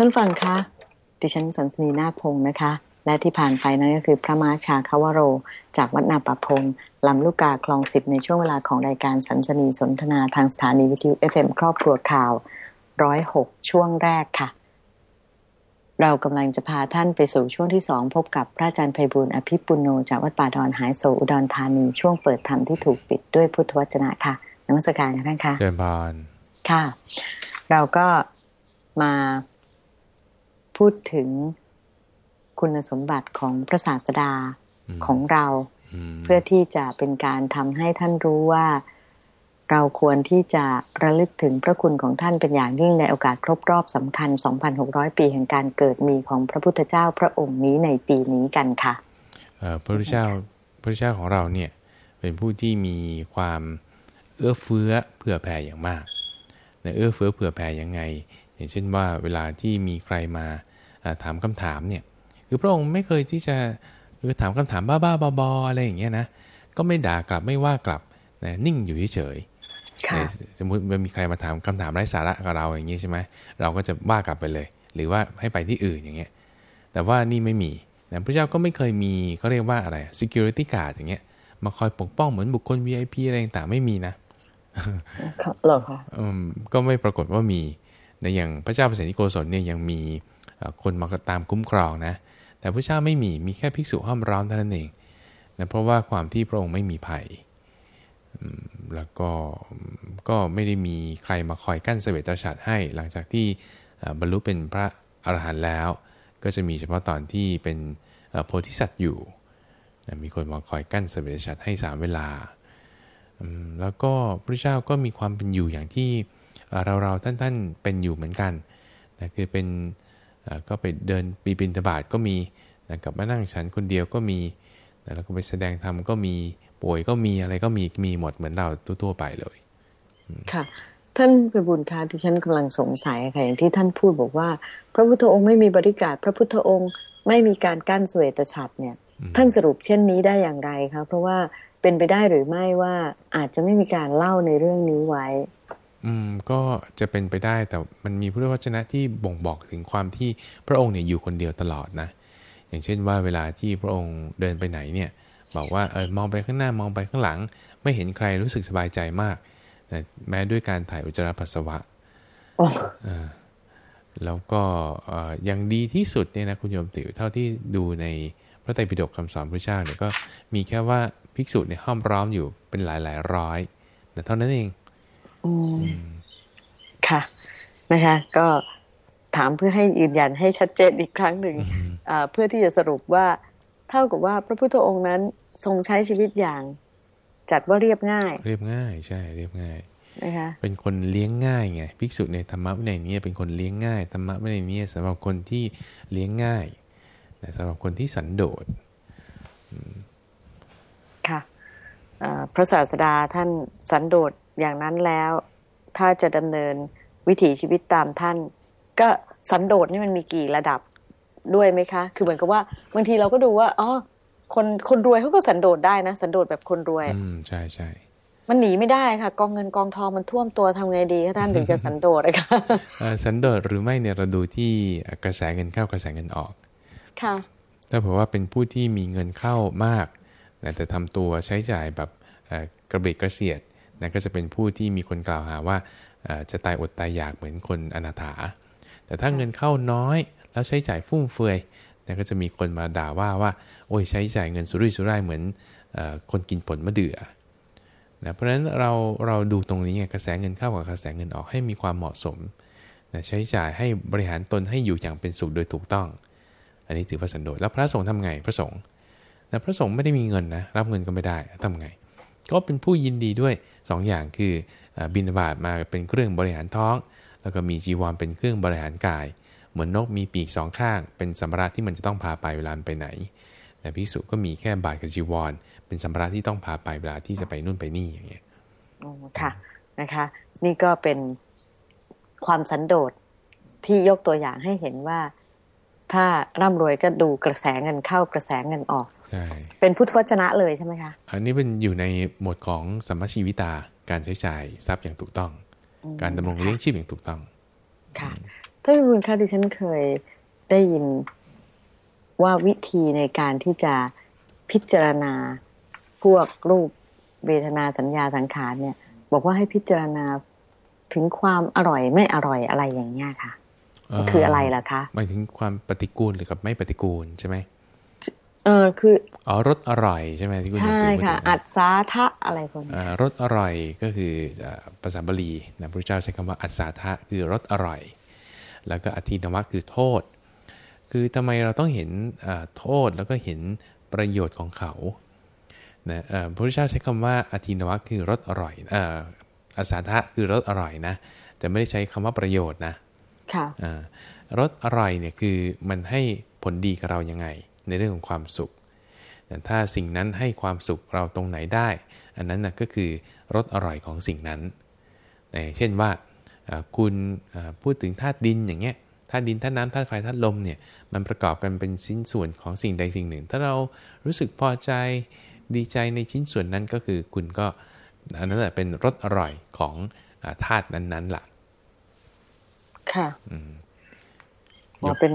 ท่านฟังคะดิฉันสันสนีนาคพงศ์นะคะ และที่ผ่านไปนั่นก็คือพระมาชาคาวโร จากวัดนาปะพงลำลูกกาคลองสิบในช่วงเวลาของรายการสันสนีสนทนาทางสถานีวิทยุ FM ครอบครัวข่าวร้อยหกช่วงแรกค่ะ เรากำลังจะพาท่านไปสู่ช่วงที่สองพบกับพระอาจารย์ไพบุญอภิปุโนจากวัดป่าดอนหายโศอุดรธานีช่วงเปิดธรรมที่ถูกปิดด้วยพุทธวจนะค่ะนมัสการค่ะท่านคะเจริญพรค่ะ เราก็มา พูดถึงคุณสมบัติของพระศาสดาอืมของเรามเพื่อที่จะเป็นการทำให้ท่านรู้ว่า เราควรที่จะระลึกถึงพระคุณของท่านเป็นอย่างยิ่งในโอกาสครบรอบสำคัญ 2,600 ปีแห่งการเกิดมีของพระพุทธเจ้าพระองค์นี้ในปีนี้กันค่ะเอ่อพระพุทธเจ้าพระพุทธเจ้าของเราเนี่ยเป็นผู้ที่มีความเอื้อเฟื้อเผื่อแผ่อย่างมากนะเอื้อเฟื้อเผื่อแผ่ยังไง อย่างเช่นว่าเวลาที่มีใครมาอ่า ถามคำถามเนี่ยคือพระองค์ไม่เคยที่จะคือถามคำถามบ้าๆบอๆอะไรอย่างเงี้ยนะก็ไม่ด่ากลับไม่ว่ากลับนะนิ่งอยู่เฉยๆค่ะสมมุติมันมีใครมาถามคำถามไร้สาระกับเราอย่างนี้ใช่ไหมเราก็จะว่ากลับไปเลย หรือว่าให้ไปที่อื่นอย่างเงี้ยแต่ว่านี่ไม่มีนะพระเจ้าก็ไม่เคยมีเขาเรียกว่าอะไร security guard อย่างเงี้ยมาคอยปกป้องเหมือนบุคคล VIP อะไรต่างๆไม่มีนะหรอคะอืมก็ไม่ปรากฏว่ามีในอย่างพระเจ้าเปรตนิโกศลเนี่ยยังมีเอ่อ คนมาตามคุ้มครองนะ แต่พระเจ้าไม่มีมีแค่ภิกษุห้อมร้อมเท่านั้นเองนะเพราะว่าความที่พระองค์ไม่มีภัยแล้วก็ก็ไม่ได้มีใครมาคอยกั้นเสวตฉัตรให้ หลังจากที่บรรลุเป็นพระอรหันต์แล้ว ก็จะมีเฉพาะตอนที่เป็นโพธิสัตว์อยู่นะมีคนมาคอยกั้นเสวตฉัตรให้สามเวลาแล้วก็พระเจ้าก็มีความเป็นอยู่อย่างที่เราเราท่านๆเป็นอยู่เหมือนกันนะคือเป็น ก็ไปเดินปีบินทบาทก็มีนะกลับมานั่งฉันคนเดียวก็มีนะแล้วก็ไปแสดงธรรมก็มีป่วยก็มีอะไรก็มีมีหมดเหมือนเราทั่วๆไปเลย ค่ะ ท่านไปบุญคะที่ฉันกำลังสงสัยค่ะอย่างที่ท่านพูดบอกว่า พระพุทธองค์ไม่มีบริการพระพุทธองค์ไม่มีการกั้นเสวตฉัตรเนี่ยอืมท่านสรุปเช่นนี้ได้อย่างไรคะเพราะว่าเป็นไปได้หรือไม่ว่าอาจจะไม่มีการเล่าในเรื่องนี้ไว้ อืมก็จะเป็นไปได้แต่มันมีพุทธวจนะที่บ่งบอกถึงความที่พระองค์เนี่ยอยู่คนเดียวตลอดนะ อย่างเช่นว่าเวลาที่พระองค์เดินไปไหนเนี่ย บอกว่าเออมองไปข้างหน้ามองไปข้างหลัง ไม่เห็นใครรู้สึกสบายใจมากนะแม้ด้วยการถ่ายอุจจาระปัสสาวะโอ้เออแล้วก็เอ่ออย่างดีที่สุดเนี่ยนะคุณโยมติวเท่าที่ดูในพระไตรปิฎกคำสอนพระเจ้าเนี่ยก็มีแค่ว่าภิกษุเนี่ยห้อมร้อมอยู่เป็นหลายหลายๆร้อยแต่เท่านั้นเอง อืมค่ะ นะคะ ก็ถามเพื่อให้ยืนยันให้ชัดเจนอีกครั้งหนึ่งอ่าเพื่อที่จะสรุปว่า เท่ากับว่าพระพุทธองค์นั้นทรงใช้ชีวิตอย่าง จัดว่าเรียบง่าย เรียบง่ายใช่ เรียบง่ายนะคะเป็นคนเลี้ยงง่ายไงภิกษุในธรรมะวินัยนี้เป็นคนเลี้ยงง่ายธรรมะวินัยนี้สำหรับคนที่เลี้ยงง่ายนะสำหรับคนที่สันโดษค่ะอ่าพระศาสดาท่านสันโดษ อย่างนั้นแล้ว ถ้าจะดำเนินวิถีชีวิตตามท่าน ก็สันโดษนี่มันมีกี่ระดับด้วยไหมคะ คือเหมือนกับว่าบางทีเราก็ดูว่าอ๋อคนคนรวยเขาก็สันโดษได้นะ สันโดษแบบคนรวย อืมใช่ใช่มันหนีไม่ได้ค่ะ กองเงินกองทองมันท่วมตัวทำไงดีคะท่านถึงจะสันโดษนะคะเอ่อสันโดษหรือไม่เนี่ยเราดูที่กระแสเงินเข้ากระแสเงินออก ค่ะ ถ้าเผื่อว่าเป็นผู้ที่มีเงินเข้ามากนะแต่ทำตัวใช้จ่ายแบบเอ่อกระเบิดกระเสียด นะก็จะเป็นผู้ที่มีคนกล่าวหาว่าจะตายอดตายอยากเหมือนคนอนาถา แต่ถ้าเงินเข้าน้อยแล้วใช้จ่ายฟุ่มเฟือยนะก็จะมีคนมาด่าว่าว่า โอ้ยใช้จ่ายเงินสุรุ่ยสุร่ายเหมือนอคนกินผลมะเดื่อนะเพราะฉะนั้นเราเราดูตรงนี้ไงกระแสเงินเข้ากับกระแสเงินออกให้มีความเหมาะสมนะใช้จ่ายให้บริหารตนให้อยู่อย่างเป็นสุขโดยถูกต้อง อันนี้ถือว่าสันโดษแล้วพระสงฆ์ทำไงพระสงฆ์นะพระสงฆ์ไม่ได้มีเงินนะรับเงินก็ไม่ได้ทำไง ก็เป็นผู้ยินดีด้วยสองอย่างคือบิณฑบาตมาเป็นเครื่องบริหารท้อง แล้วก็มีจีวรเป็นเครื่องบริหารกาย เหมือนนกมีปีกสองข้าง เป็นสัมภาระที่มันจะต้องพาไปเวลาไปไหนแต่พิสุก็มีแค่บาตรกับจีวร เป็นสัมภาระที่ต้องพาไปเวลาที่จะไปนู่นไปนี่อย่างเงี้ยโอ้ค่ะนะคะ นี่ก็เป็นความสันโดษที่ยกตัวอย่างให้เห็นว่า ถ้าร่ำรวยก็ดูกระแสเงินเข้ากระแสเงินออก ใช่เป็นพุทธวจนะเลยใช่ไหมคะ อันนี้เป็นอยู่ในหมวดของสัมมาชีวิตาการใช้จ่ายทรัพย์อย่างถูกต้อง การดำรงเลี้ยงชีพอย่างถูกต้องค่ะท่านพิบูลคะดิฉันเคยได้ยินว่าวิธีในการที่จะพิจารณาพวกรูปเวทนาสัญญาสังขารเนี่ย บอกว่าให้พิจารณาถึงความอร่อยไม่อร่อยอะไรอย่างเงี้ยค่ะ คืออะไรล่ะคะหมายถึงความปฏิกูลหรือกับไม่ปฏิกูลใช่ไหม เออคืออ๋อรสอร่อยใช่ไหมที่คุณใช่พูดค่ะถึงอัศาทะอะไรพวกนี้อ่ารสอร่อยก็คืออ่าภาษาบาลีนะพระเจ้าใช้คำว่าอัศสาทะคือรสอร่อย แล้วก็อธินวะคือโทษ คือทำไมเราต้องเห็นอ่าโทษแล้วก็เห็นประโยชน์ของเขานะเอ่อพระพุทธเจ้าใช้คำว่าอธินวะคือรสอร่อยเอ่ออัศสาทะคือรสอร่อยนะ แต่ไม่ได้ใช้คำว่าประโยชน์นะ ค่ะอ่ารสอร่อยเนี่ยคือมันให้ผลดีกับเรายังไง ในเรื่องของความสุขแต่ถ้าสิ่งนั้นให้ความสุขเราตรงไหนได้ อันนั้นนะก็คือรสอร่อยของสิ่งนั้นนะเช่นว่าอ่าคุณอ่าพูดถึงธาตุดินอย่างเงี้ยธาตุดินธาตุน้ำธาตุไฟธาตุลมเนี่ยมันประกอบกันเป็นชิ้นส่วนของสิ่งใดสิ่งหนึ่ง ถ้าเรารู้สึกพอใจดีใจในชิ้นส่วนนั้นก็คือคุณก็อันนั้นแหละเป็นรสอร่อยของอาธาตุนั้นๆล่ะ ค่ะอืมอ๋อเป็น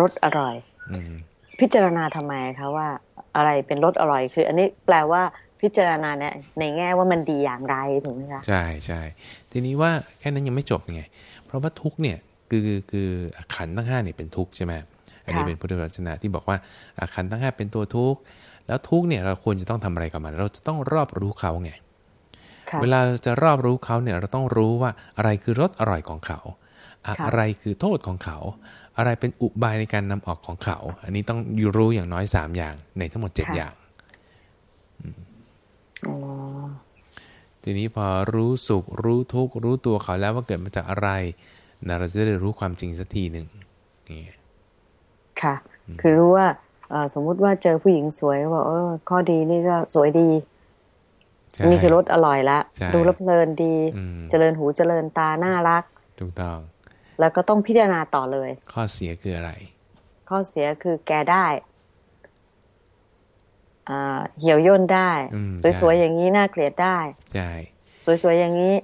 รสอร่อย อืม พิจารณาทำไมคะว่าอะไรเป็นรสอร่อย คืออันนี้แปลว่าพิจารณาเนี่ยในแง่ว่ามันดีอย่างไรถูกไหมคะใช่ใช่ทีนี้ว่าแค่นั้นยังไม่จบไง เพราะว่าทุกข์เนี่ยคือคือขันธ์ทั้งห้าเนี่ยเป็นทุกข์ใช่ไหมอันนี้เป็นพุทธวจนะที่บอกว่าอะขันธ์ทั้งห้าเป็นตัวทุกข์แล้วทุกข์เนี่ยเราควรจะต้องทำอะไรกับมัน เราจะต้องรอบรู้เขาไงค่ะเวลาจะรอบรู้เขาเนี่ยเราต้องรู้ว่าอะไรคือรสอร่อยของเขา อะค่ะอะไรคือโทษของเขา อะไรเป็นอุบายในการนำออกของเขา อันนี้ต้องอยู่รู้อย่างน้อย3อย่างในทั้งหมด7อย่างอ๋อทีนี้พอรู้สุขรู้ทุกข์รู้ตัวเขาแล้วว่าเกิดมาจากอะไรนะเราจะได้รู้ความจริงสักทีหนึ่งนี่ค่ะ คือรู้ว่าเอ่อสมมุติว่าเจอผู้หญิงสวยก็บอกเออ ข้อดีนี่ก็สวยดีใช่นี่คือรสอร่อยละใช่ดูแล้วเพลินดีอืมเจริญหูเจริญตาน่ารักถูกต้อง แล้วก็ต้องพิจารณาต่อเลย ข้อเสียคืออะไร ข้อเสียคือแกได้อ่าเหี่ยวย่นได้อืมสวยๆอย่างนี้น่าเกลียดได้ใช่สวยๆอย่างนี้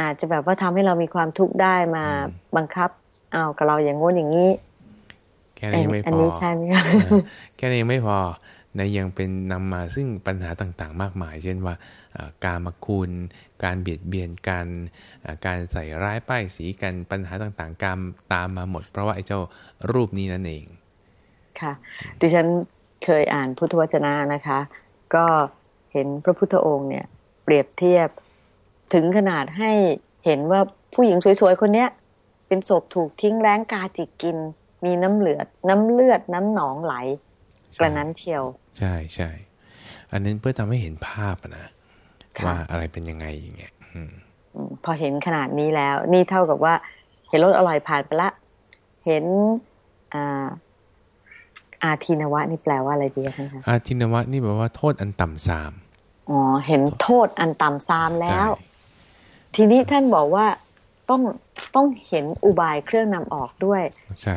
อาจจะแบบว่าทำให้เรามีความทุกข์ได้มาอืมบังคับ เอากับเราอย่างงู้นอย่างนี้ แค่นั้นยังไม่อันพอนี้ใช่ไหมคะเออแค่นั้นยังไม่พอ นะยังเป็นนำมาซึ่งปัญหาต่างๆ มากมาย เช่นว่าการมาคุณ การเบียดเบียนกันการใส่ร้ายป้ายสีกันปัญหาต่างๆ การตามมาหมด เพราะว่าไอ้เจ้ารูปนี้นั่นเอง ค่ะ ดิฉันเคยอ่านพุทธวจนะนะคะ ก็เห็นพระพุทธองค์เนี่ย เปรียบเทียบถึงขนาดให้เห็นว่าผู้หญิงสวยๆ คนเนี้ยเป็นศพถูกทิ้งแรงกาจิกกิน มีน้ำเหลือดน้ำเลือดน้ำหนองไหล กระนั้นเชียว ใช่ใช่อันนั้นเพื่อทำให้เห็นภาพอะนะค่ะว่าอะไรเป็นยังไงอย่างเงี้ยอืมอืมพอเห็นขนาดนี้แล้ว นี่เท่ากับว่า เห็นรสอร่อยผ่านไปละ เห็นอ่าอาทินวะนี่แปลว่าอะไรดีคะท่านคะอาทินวะนี่แปลว่าโทษอันต่ำสามอ๋อเห็นโทษอันต่ำซามแล้วใช่ทีนี้ท่านบอกว่าต้องต้องเห็นอุบายเครื่องนำออกด้วย ใช่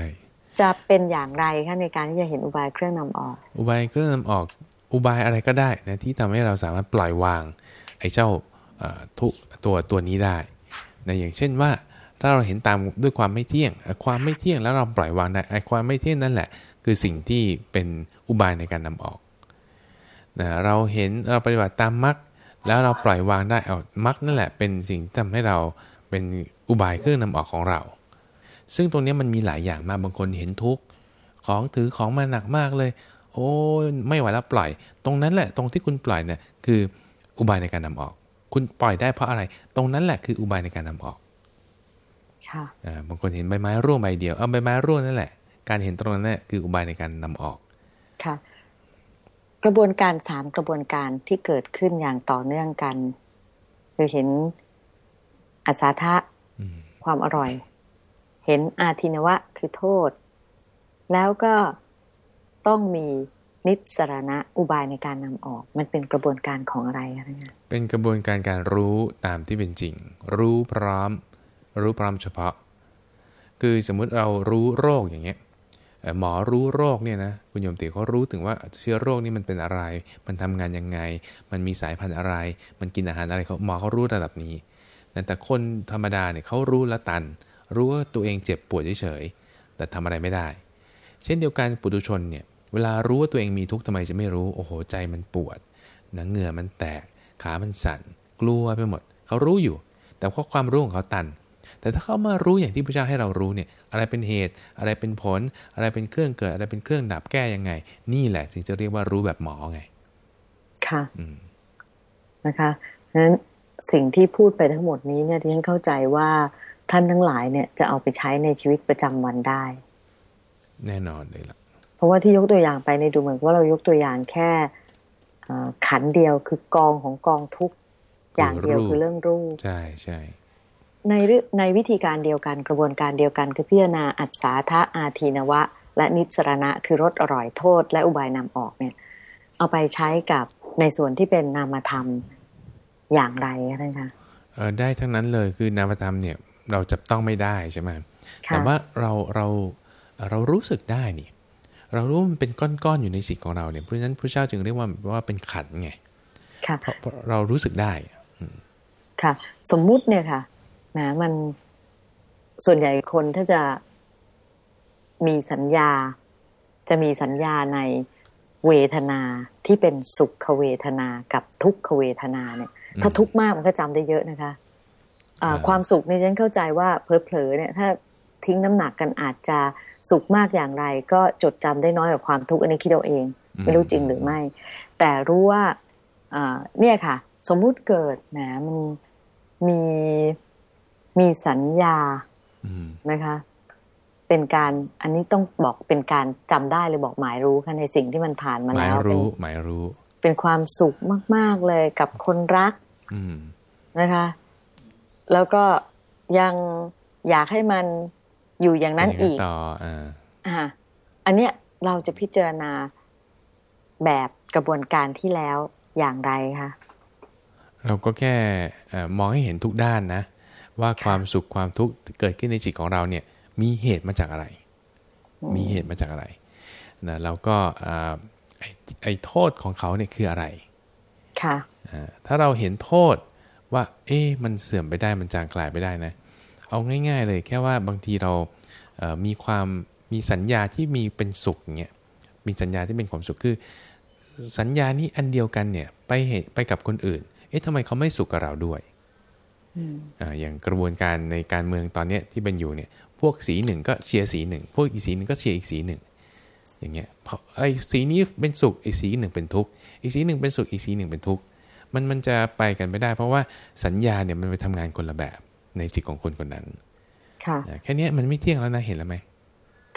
จะเป็นอย่างไรคะในการที่จะเห็นอุบายเครื่องนำออก อุบายเครื่องนำออก อุบายอะไรก็ได้นะที่ทำให้เราสามารถปล่อยวางไอ้เจ้าทุกตัวตัวนี้ได้นะอย่างเช่นว่าถ้าเราเห็นตามด้วยความไม่เที่ยง ความไม่เที่ยงแล้วเราปล่อยวางได้ไอ้ความไม่เที่ยงนั่นแหละ คือสิ่งที่เป็นอุบายในการนำออกนะเราเห็นเราปฏิบัติตามมรรคแล้วเราปล่อยวางได้เอามรรคนั่นแหละเป็นสิ่งที่ทำให้เราเป็นอุบายเครื่องนำออกของเรา ซึ่งตรงเนี้ยมันมีหลายอย่างมากบางคนเห็นทุกข์ของถือของมาหนักมากเลย โอ้ยไม่ไหวแล้วปล่อย ตรงนั้นแหละตรงที่คุณปล่อยเนี่ยคืออุบายในการนำออก คุณปล่อยได้เพราะอะไร ตรงนั้นแหละคืออุบายในการนำออกค่ะอ่าบางคนเห็นใบไม้ร่วงใบเดียวเอาใบไม้ร่วงนั่นแหละ การเห็นตรงนั้นแหละคืออุบายในการนำออกค่ะกระบวนการสามกระบวนการที่เกิดขึ้นอย่างต่อเนื่องกัน คือเห็นอาสาทะอืมความอร่อย เห็นอาทินวะคือโทษ แล้วก็ต้องมีนิสรณะอุบายในการนำออก มันเป็นกระบวนการของอะไรคะท่านคะเป็นกระบวนการการรู้ตามที่เป็นจริง รู้พร้อม รู้พร้อมเฉพาะ คือสมมุติเรารู้โรคอย่างเงี้ยหมอรู้โรคเนี่ยนะคุณโยมติเขารู้ถึงว่าเชื้อโรคนี่มันเป็นอะไร มันทำงานยังไง มันมีสายพันธุ์อะไร มันกินอาหารอะไรเขาหมอเขารู้ระดับนี้แต่แต่คนธรรมดาเนี่ยเขารู้ละตัน รู้ว่าตัวเองเจ็บปวดเฉยๆแต่ทำอะไรไม่ได้ เช่นเดียวกันปุถุชนเนี่ยเวลารู้ว่าตัวเองมีทุกข์ทำไมจะไม่รู้โอ้โหใจมันปวดหนังเหงื่อมันแตก ขามันสั่น กลัวไปหมด เขารู้อยู่ แต่เพราะความรู้ของเขาตัน แต่ถ้าเขามารู้อย่างที่พระเจ้าให้เรารู้เนี่ยอะไรเป็นเหตุ อะไรเป็นผล อะไรเป็นเครื่องเกิด อะไรเป็นเครื่องดับแก้ยังไง นี่แหละถึงจะเรียกว่ารู้แบบหมอไง ค่ะอืมนะคะเพราะฉะนั้นสิ่งที่พูดไปทั้งหมดนี้เนี่ยที่ฉันเข้าใจว่า ท่านทั้งหลายเนี่ยจะเอาไปใช้ในชีวิตประจำวันได้ แน่นอนเลยล่ะ เพราะว่าที่ยกตัวอย่างไปในยดูเหมือนว่าเรายกตัวอย่างแค่เอ่อขันเดียวคือกองของกองทุกอย่างเดียวคือเรื่องรูปใช่ใช่ในเรื่องในวิธีการเดียวกันกระบวนการเดียวกันคือพิจารณาอัศสาทะอาทีนวะ และนิสรณะคือรสอร่อยโทษ และอุบายนำออกเนี่ย เอาไปใช้กับในส่วนที่เป็นนามธรรมอย่างไรนะคะเออได้ทั้งนั้นเลยคือนามธรรมเนี่ย เราจับต้องไม่ได้ใช่ไหมค่ะแต่ว่าเราเราเรารู้สึกได้นี่ เรารู้ว่ามันเป็นก้อนๆอยู่ในสิ่งของเราเนี่ยเพราะฉะนั้นพระเจ้าจึงเรียกว่าว่าเป็นขันธ์ไงค่ะเพราะเพราะเรารู้สึกได้ค่ะ สมมุติเนี่ยค่ะนะมันส่วนใหญ่คนถ้าจะมีสัญญา จะมีสัญญาในเวทนาที่เป็นสุขเวทนากับทุกขเวทนาเนี่ยอืมถ้าทุกข์มากมันก็จำได้เยอะนะคะอ่าอ่า ความสุขเนี่ยฉันเข้าใจว่าเผลอๆเนี่ยถ้าทิ้งน้ำหนักกันอาจจะสุขมากอย่างไร ก็จดจำได้น้อยกว่าความทุกข์อันนี้คิดเอาเอง ไม่รู้จริงหรือไม่ แต่รู้ว่าอ่าเนี่ยค่ะ สมมุติเกิดแหมมันมีมีสัญญาอืมนะคะ เป็นการอันนี้ต้องบอกเป็นการจำได้เลยบอกหมายรู้ค่ะในสิ่งที่มันผ่านมาหมายแล้วเป็นรู้หมายรู้ เป็นความสุขมาก ๆเลยกับคนรักอืมนะคะ แล้วก็ยังอยากให้มันอยู่อย่างนั้นไปอีกต่ออ่าอ่าอันเนี้ยเราจะพิจารณาแบบกระบวนการที่แล้วอย่างไรคะเราก็แค่เอ่อมองให้เห็นทุกด้านนะ ว่าความสุขความทุกข์ที่เกิดขึ้นในจิตของเราเนี่ย มีเหตุมาจากอะไร มีเหตุมาจากอะไรนะแล้วก็อ่าไอ้ไอ้โทษของเขาเนี่ยคืออะไร ค่ะอ่าถ้าเราเห็นโทษ ว่า เอ๊ะมันเสื่อมไปได้มันจางกลายไปได้นะ เอาง่าย ๆ เลยแค่ว่าบางทีเราเอ่อมีความมีสัญญาที่มีเป็นสุขอย่างเงี้ยมีสัญญาที่เป็นความสุขคือ สัญญานี้อันเดียวกันเนี่ยไปเหตุไปกับคนอื่น เอ๊ะทำไมเขาไม่สุขกับเราด้วยอืมอ่าอย่างกระบวนการในการเมืองตอนเนี้ยที่เป็นอยู่เนี่ย พวกสีหนึ่งก็เชียร์สีหนึ่งพวกอีกสีหนึ่งก็เชียร์อีกสีหนึ่งอย่างเงี้ยเพราะไอ้สีนี้เป็นสุขอีกสีหนึ่งเป็นทุกข์อีกสีหนึ่งเป็นสุขอีกสีหนึ่งเป็นทุกข์ มันมันจะไปกันไม่ได้ เพราะว่าสัญญาเนี่ยมันไปทำงานคนละแบบในจิตของคนคนนั้น ค่ะอ่าแค่เนี้ยมันไม่เที่ยงแล้วนะเห็นแล้วไหม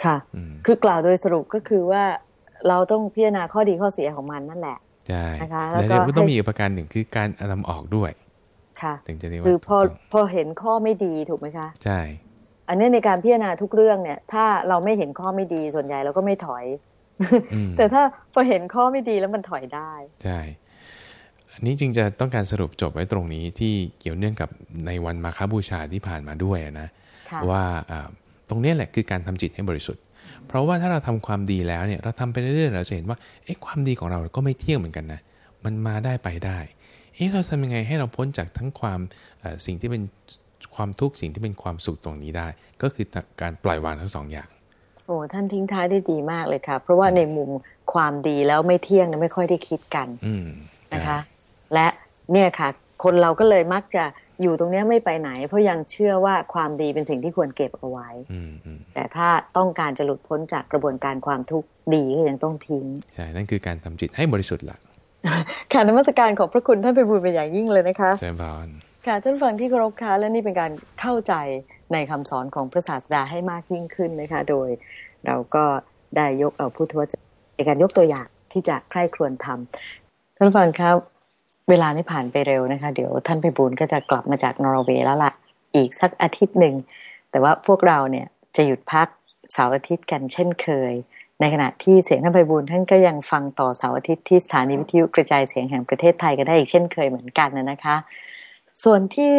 ค่ะอืมคือกล่าวโดยสรุปก็คือว่าเราต้องพิจารณาข้อดีข้อเสียของมันนั่นแหละใช่นะคะแล้วแล้วก็เดี๋ยวก็ต้องให้มีอีกประการหนึ่งคือการนำออกด้วย ค่ะถึงจะเรียกคืว่าอพอถูกต้องพอเห็นข้อไม่ดีถูกไหมคะ ใช่ อันนี้ในการพิจารณาทุกเรื่องเนี่ย ถ้าเราไม่เห็นข้อไม่ดีส่วนใหญ่เราก็ไม่ถอยอืมแต่ถ้าพอเห็นข้อไม่ดีแล้วมันถอยได้ ใช่ อันนี้จึงจะต้องการสรุปจบไว้ตรงนี้ที่เกี่ยวเนื่องกับในวันมาคบูชาที่ผ่านมาด้วยนะค่ะว่าอ่าตรงเนี้ยแหละคือการทำจิตให้บริสุทธิ์ เพราะว่าถ้าเราทำความดีแล้วเนี่ยเราทำไปเรื่อยๆเราจะเห็นว่าเอ๊ะความดีของเราก็ไม่เที่ยงเหมือนกันนะมันมาได้ไปได้เอ๊ะเราทำยังไงให้เราพ้นจากทั้งความเอ่อสิ่งที่เป็นความทุกข์สิ่งที่เป็นความสุขตรงนี้ได้ ก็คือการปล่อยวางทั้งสองอย่างโอ้ท่านทิ้งท้ายได้ดีมากเลยค่ะ เพราะว่าในมุมความดีแล้วไม่เที่ยงเนยไม่ค่อยได้คิดกันอืมนะคะ และเนี่ยค่ะ คนเราก็เลยมักจะอยู่ตรงเนี้ยไม่ไปไหน เพราะยังเชื่อว่าความดีเป็นสิ่งที่ควรเก็บเอาไว้อืมอืมแต่ถ้าต้องการจะหลุดพ้นจากกระบวนการความทุกข์ดีก็ยังต้องทิ้งใช่นั่นคือการทำจิตให้บริสุทธิ์หลักค่ะนมัสการขอบพระคุณท่านไปบูลเป็นอย่างยิ่งเลยนะคะใช่พานค่ะท่านฟังที่เคารพค่ะและนี่เป็นการเข้าใจในคำสอนของพระศาสดาให้มากยิ่งขึ้นนะคะ โดยเราก็ได้ยกเอาพุทธวจนะในการยกตัวอย่างที่จะใคร่ครวญทำท่านฟังครับ เวลานี้ผ่านไปเร็วนะคะ เดี๋ยวท่านไปบูลก็จะกลับมาจากนอร์เวย์แล้วล่ะ อีกสักอาทิตย์หนึ่ง แต่ว่าพวกเราเนี่ยจะหยุดพักเสาร์อาทิตย์กันเช่นเคย ในขณะที่เสียงท่านไพบูลย์ท่านก็ยังฟังต่อเสาร์อาทิตย์ที่สถานีวิทยุกระจายเสียงแห่งประเทศไทยกันได้อีกเช่นเคยเหมือนกันนะคะ ส่วนที่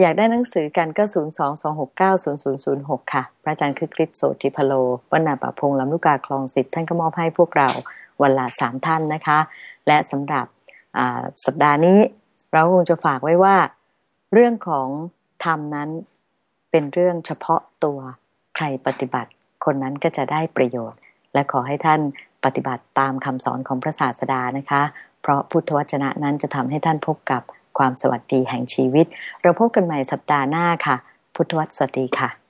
อยากได้หนังสือกันก็ 0 2 2 6 9 0 0 0 6 ค่ะ พระอาจารย์คือกริชโสติพโลวันาป่าพงลำลูกกาคลองสิบท่านก็มอบให้พวกเราวันละสามท่านนะคะ และสำหรับ สัปดาห์นี้ เราคงจะฝากไว้ว่า เรื่องของธรรมนั้นเป็นเรื่องเฉพาะตัวใครปฏิบัติ คนนั้นก็จะได้ประโยชน์ และขอให้ท่านปฏิบัติตามคำสอนของพระศาสดานะคะ เพราะพุทธวจนะนั้นจะทำให้ท่านพบกับความสวัสดีแห่งชีวิต เราพบกันใหม่สัปดาห์หน้าค่ะ พุทธวสวัสดีค่ะ